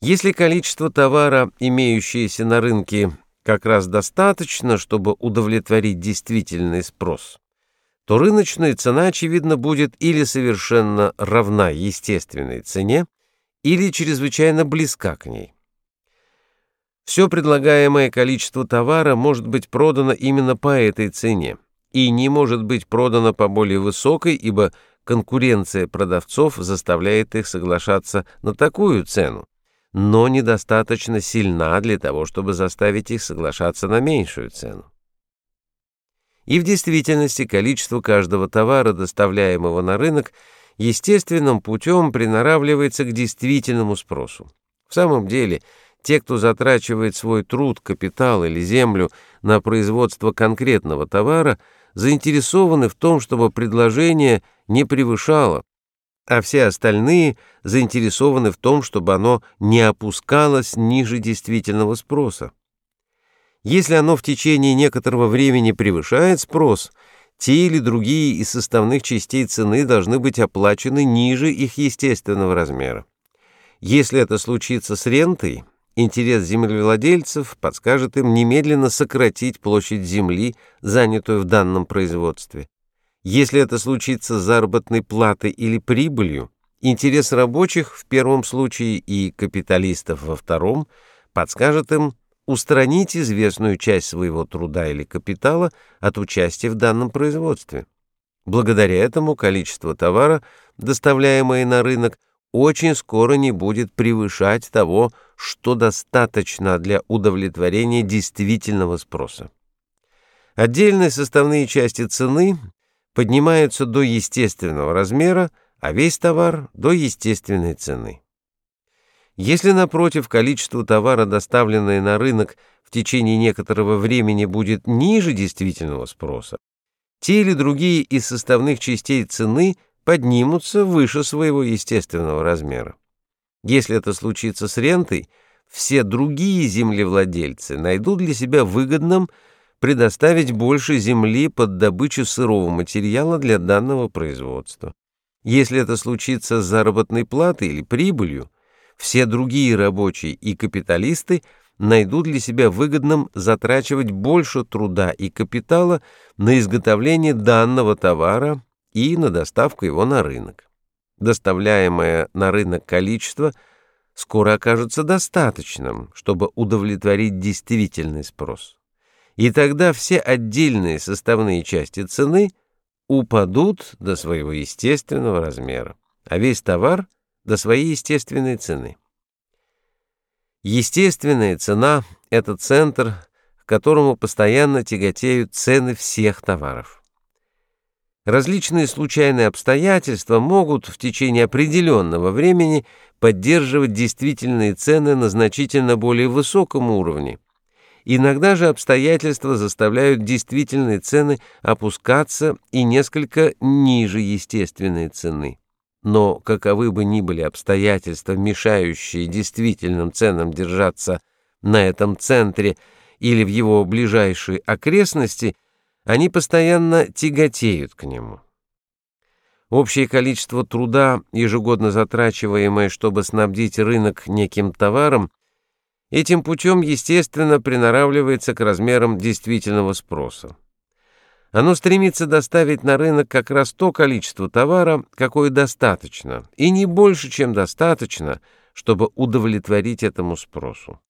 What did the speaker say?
Если количество товара, имеющееся на рынке, как раз достаточно, чтобы удовлетворить действительный спрос, то рыночная цена, очевидно, будет или совершенно равна естественной цене, или чрезвычайно близка к ней. Все предлагаемое количество товара может быть продано именно по этой цене и не может быть продано по более высокой, ибо конкуренция продавцов заставляет их соглашаться на такую цену, но недостаточно сильна для того, чтобы заставить их соглашаться на меньшую цену. И в действительности количество каждого товара, доставляемого на рынок, естественным путем приноравливается к действительному спросу. В самом деле, те, кто затрачивает свой труд, капитал или землю на производство конкретного товара, заинтересованы в том, чтобы предложение не превышало, а все остальные заинтересованы в том, чтобы оно не опускалось ниже действительного спроса. Если оно в течение некоторого времени превышает спрос, те или другие из составных частей цены должны быть оплачены ниже их естественного размера. Если это случится с рентой, интерес землевладельцев подскажет им немедленно сократить площадь земли, занятую в данном производстве. Если это случится заработной платой или прибылью, интерес рабочих в первом случае и капиталистов во втором подскажет им устранить известную часть своего труда или капитала от участия в данном производстве. Благодаря этому количество товара, доставляемое на рынок, очень скоро не будет превышать того, что достаточно для удовлетворения действительного спроса. Отдельные составные части цены поднимаются до естественного размера, а весь товар — до естественной цены. Если, напротив, количество товара, доставленное на рынок в течение некоторого времени, будет ниже действительного спроса, те или другие из составных частей цены поднимутся выше своего естественного размера. Если это случится с рентой, все другие землевладельцы найдут для себя выгодным предоставить больше земли под добычу сырого материала для данного производства. Если это случится с заработной платой или прибылью, все другие рабочие и капиталисты найдут для себя выгодным затрачивать больше труда и капитала на изготовление данного товара и на доставку его на рынок. Доставляемое на рынок количество скоро окажется достаточным, чтобы удовлетворить действительный спрос. И тогда все отдельные составные части цены упадут до своего естественного размера, а весь товар — до своей естественной цены. Естественная цена — это центр, к которому постоянно тяготеют цены всех товаров. Различные случайные обстоятельства могут в течение определенного времени поддерживать действительные цены на значительно более высоком уровне. Иногда же обстоятельства заставляют действительные цены опускаться и несколько ниже естественной цены. Но каковы бы ни были обстоятельства, мешающие действительным ценам держаться на этом центре или в его ближайшей окрестности, они постоянно тяготеют к нему. Общее количество труда, ежегодно затрачиваемое, чтобы снабдить рынок неким товаром, этим путем, естественно, приноравливается к размерам действительного спроса. Оно стремится доставить на рынок как раз то количество товара, какое достаточно, и не больше, чем достаточно, чтобы удовлетворить этому спросу.